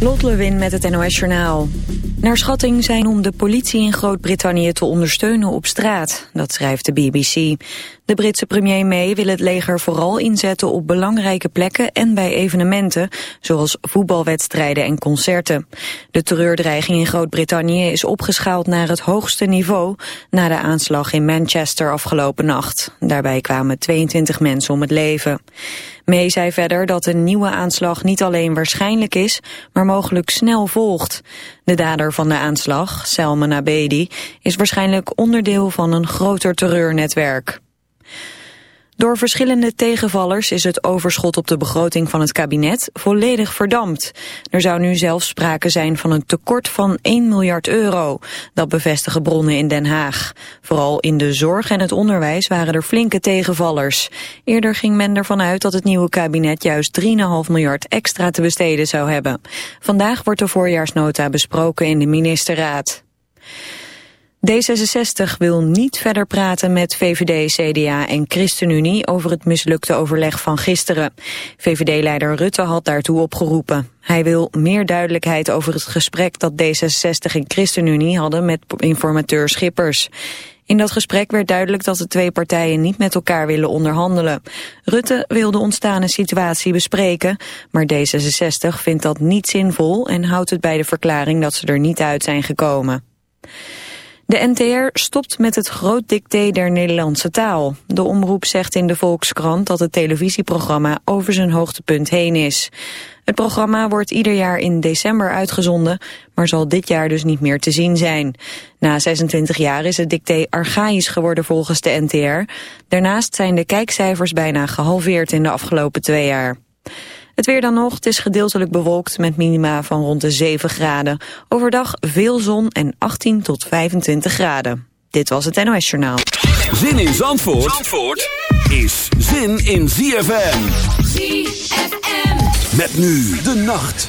Lot Lewin met het NOS Journaal. Naar schatting zijn om de politie in Groot-Brittannië te ondersteunen op straat. Dat schrijft de BBC. De Britse premier May wil het leger vooral inzetten op belangrijke plekken en bij evenementen, zoals voetbalwedstrijden en concerten. De terreurdreiging in Groot-Brittannië is opgeschaald naar het hoogste niveau na de aanslag in Manchester afgelopen nacht. Daarbij kwamen 22 mensen om het leven. May zei verder dat een nieuwe aanslag niet alleen waarschijnlijk is, maar mogelijk snel volgt. De dader van de aanslag, Salman Abedi, is waarschijnlijk onderdeel van een groter terreurnetwerk. Door verschillende tegenvallers is het overschot op de begroting van het kabinet volledig verdampt. Er zou nu zelfs sprake zijn van een tekort van 1 miljard euro. Dat bevestigen bronnen in Den Haag. Vooral in de zorg en het onderwijs waren er flinke tegenvallers. Eerder ging men ervan uit dat het nieuwe kabinet juist 3,5 miljard extra te besteden zou hebben. Vandaag wordt de voorjaarsnota besproken in de ministerraad. D66 wil niet verder praten met VVD, CDA en ChristenUnie over het mislukte overleg van gisteren. VVD-leider Rutte had daartoe opgeroepen. Hij wil meer duidelijkheid over het gesprek dat D66 en ChristenUnie hadden met informateur Schippers. In dat gesprek werd duidelijk dat de twee partijen niet met elkaar willen onderhandelen. Rutte wil de ontstane situatie bespreken, maar D66 vindt dat niet zinvol en houdt het bij de verklaring dat ze er niet uit zijn gekomen. De NTR stopt met het groot dicté der Nederlandse taal. De omroep zegt in de Volkskrant dat het televisieprogramma over zijn hoogtepunt heen is. Het programma wordt ieder jaar in december uitgezonden, maar zal dit jaar dus niet meer te zien zijn. Na 26 jaar is het dicté archaïs geworden volgens de NTR. Daarnaast zijn de kijkcijfers bijna gehalveerd in de afgelopen twee jaar. Het weer dan nog, het is gedeeltelijk bewolkt met minima van rond de 7 graden. Overdag veel zon en 18 tot 25 graden. Dit was het NOS Journaal. Zin in Zandvoort, Zandvoort is zin in ZFM. ZFM. Met nu de nacht.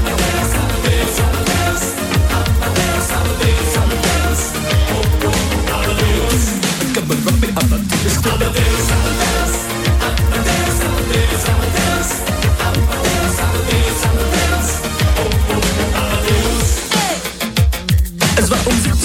Amadeus.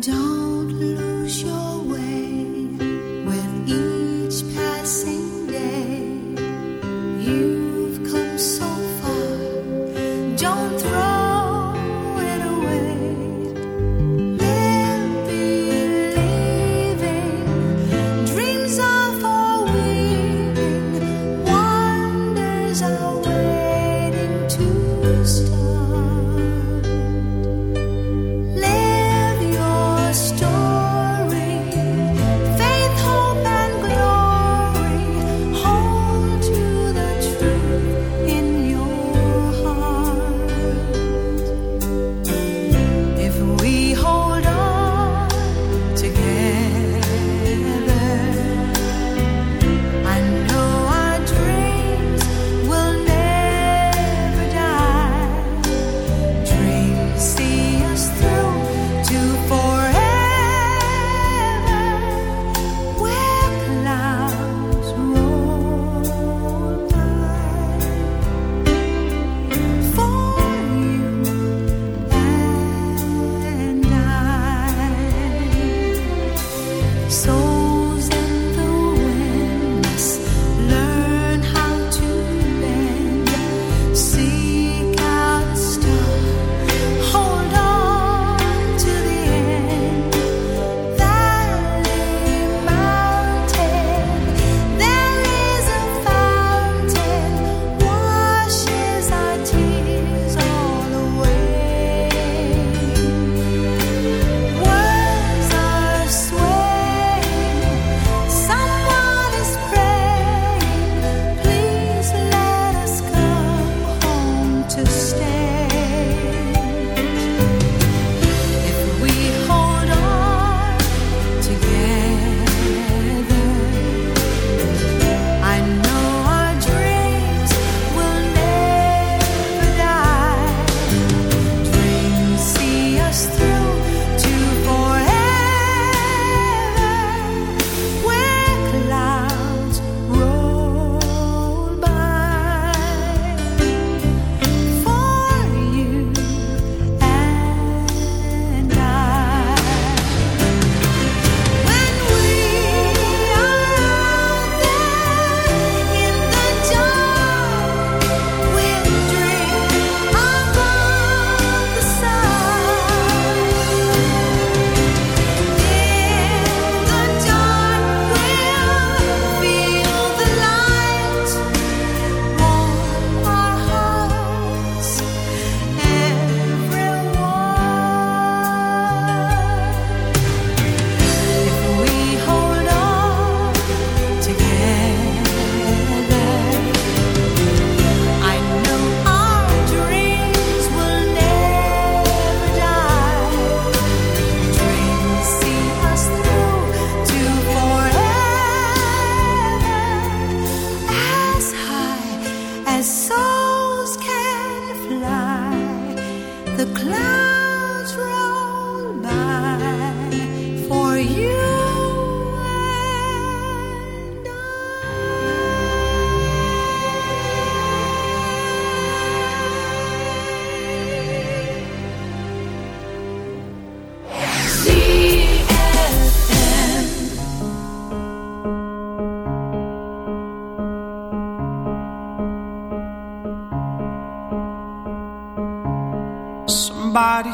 Don't lose your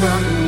When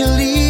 got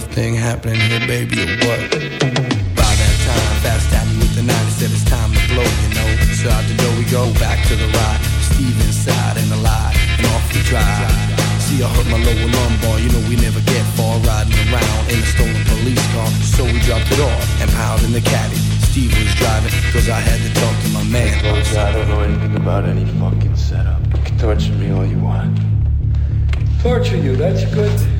love thing happening here, baby, or what? By that time, Fast tapped me with the 90, said it's time to blow, you know. So out the door we go, back to the ride. Steve inside and alive, and off we drive. See, I hurt my lower lumbar, you know we never get far riding around in a stolen police car. So we dropped it off and piled in the caddy. Steve was driving, cause I had to talk to my man. Folks, I don't know anything about any fucking setup. You can torture me all you want. Torture you. That's good.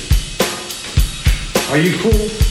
Are you cool?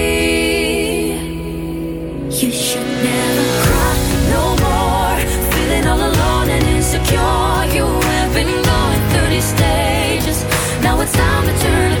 time to turn it.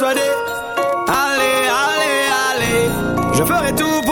Allez, allez, allez, je ferai tout pour.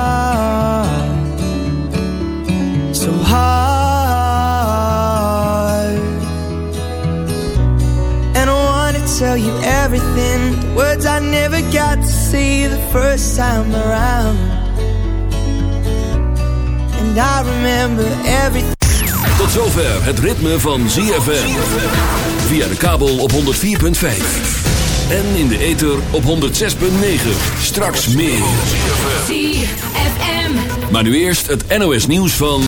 everything, words I never got to say the first time around. And I remember everything. Tot zover het ritme van ZFM. Via de kabel op 104.5. En in de ether op 106.9. Straks meer. ZFM. Maar nu eerst het NOS nieuws van...